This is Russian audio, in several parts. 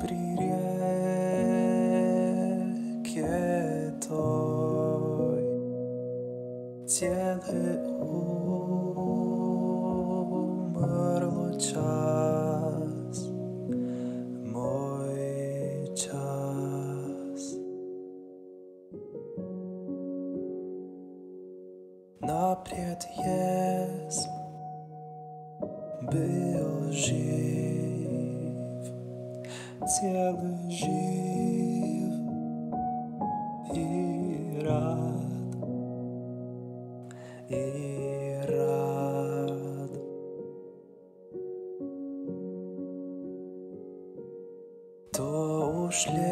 при реке той. Теле умерло час Мой час. На предъезд был жив cijeli živ i rad, i rad. To už ljeta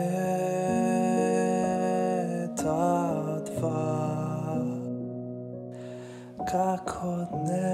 dva Kako nema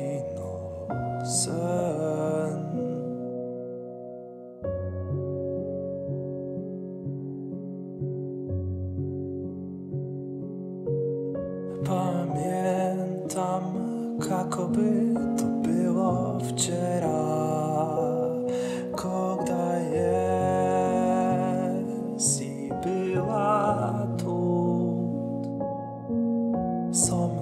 pamiętam, jakoby to było wczoraj, kiedy jest i była tu so mną.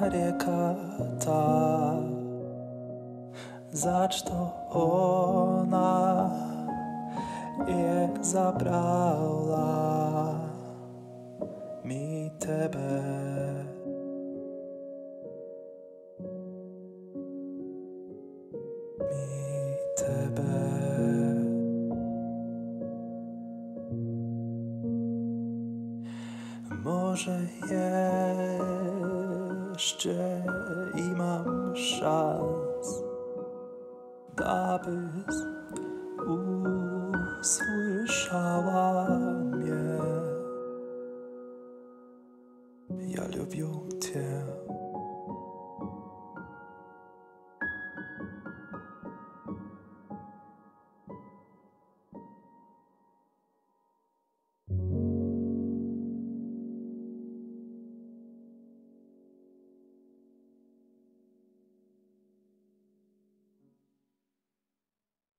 rekata Zašto ona je zabrala mi tebe? Mi tebe. Może jeszcze i mam szans, abyś usłyszała mnie. Ja lubię.